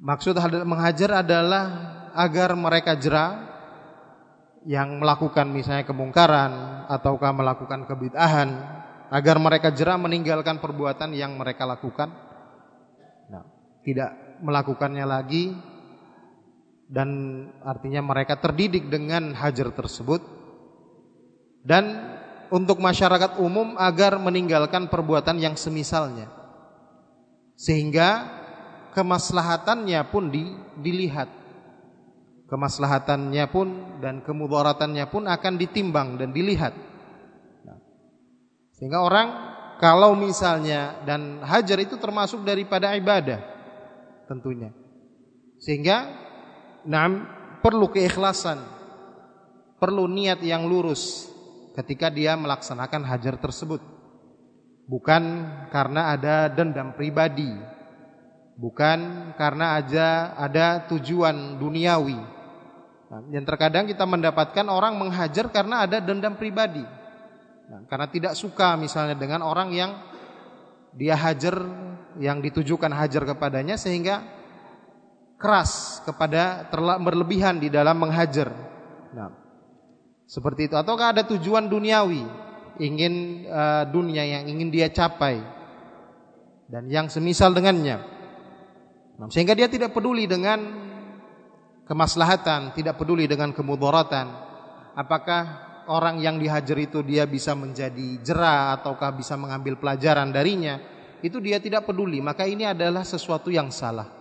Maksud menghajar adalah agar mereka jera yang melakukan misalnya kemungkaran ataukah melakukan kebid'ahan agar mereka jera meninggalkan perbuatan yang mereka lakukan. Nah, tidak melakukannya lagi dan artinya mereka terdidik dengan hajar tersebut dan untuk masyarakat umum agar meninggalkan perbuatan yang semisalnya sehingga kemaslahatannya pun di, dilihat. Kemaslahatannya pun dan kemudaratannya pun akan ditimbang dan dilihat. Nah, sehingga orang kalau misalnya dan hajar itu termasuk daripada ibadah tentunya. Sehingga nah, perlu keikhlasan, perlu niat yang lurus ketika dia melaksanakan hajar tersebut. Bukan karena ada dendam pribadi bukan karena aja ada tujuan duniawi. Nah, yang terkadang kita mendapatkan orang menghajar karena ada dendam pribadi. Nah, karena tidak suka misalnya dengan orang yang dia hajar yang ditujukan hajar kepadanya sehingga keras kepada berlebihan di dalam menghajar. Nah, seperti itu ataukah ada tujuan duniawi, ingin uh, dunia yang ingin dia capai dan yang semisal dengannya. Sehingga dia tidak peduli dengan kemaslahatan, tidak peduli dengan kemudaratan. Apakah orang yang dihajar itu dia bisa menjadi jera ataukah bisa mengambil pelajaran darinya? Itu dia tidak peduli, maka ini adalah sesuatu yang salah.